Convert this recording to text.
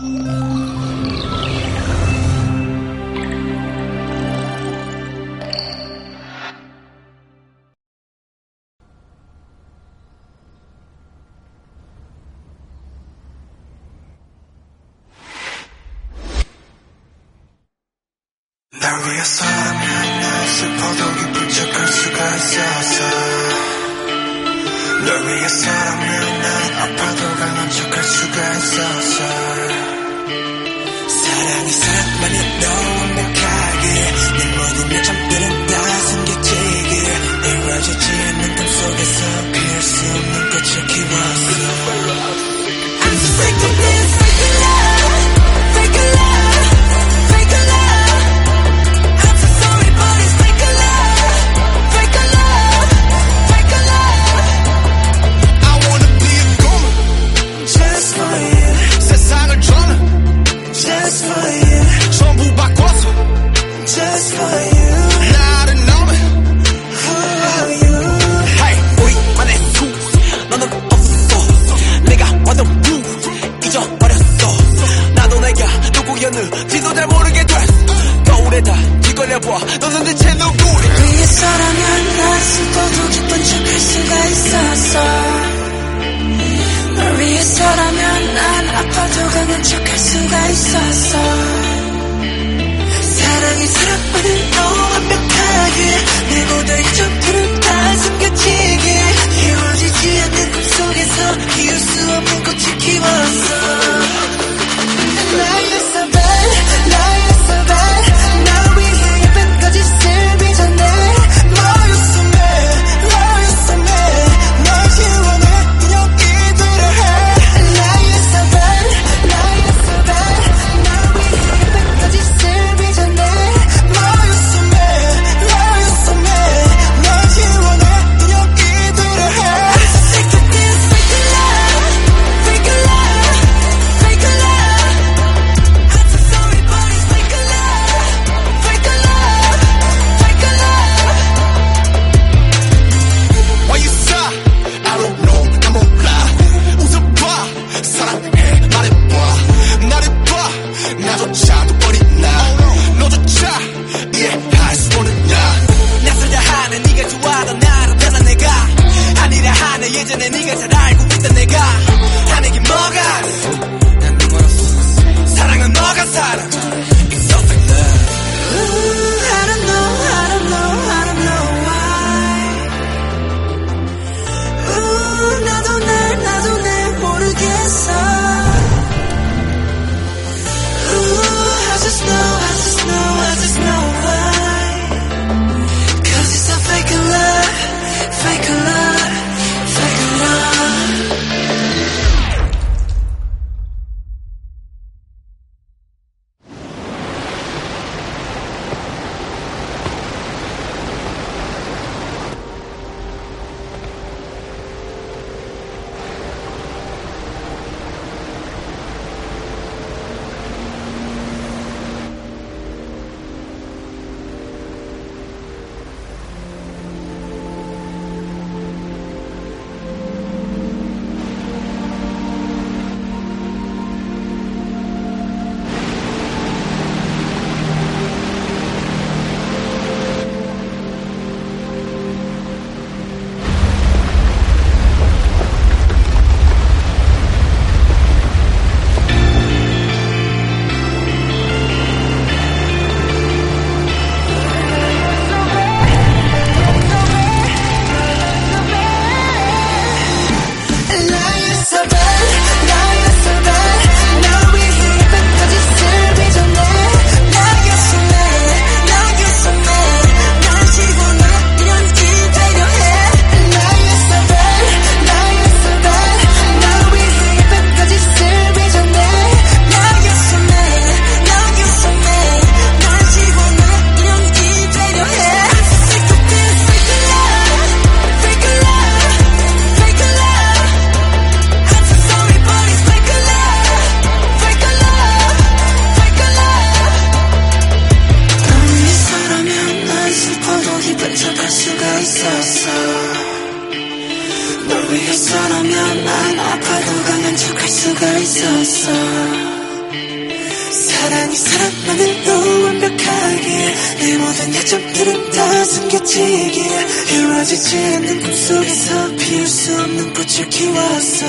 날 위해서라면 난 슬퍼도 기쁜 척할 수가 있어서. 널 위해서라면 난 아파도 강한 척할 수가 있어서. No. 가 있었어 사랑이 사랑만은 또 완벽하게 내 모든 약점들은 다 숨겨지게 이루어지지 않는 꿈속에서 피울 수 없는 꽃을 키웠어